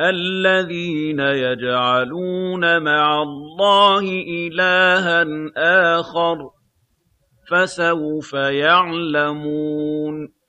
الَّذِينَ يَجْعَلُونَ مَعَ اللَّهِ إِلَٰهًا آخَرَ ۚ فَسَوْفَ يَعْلَمُونَ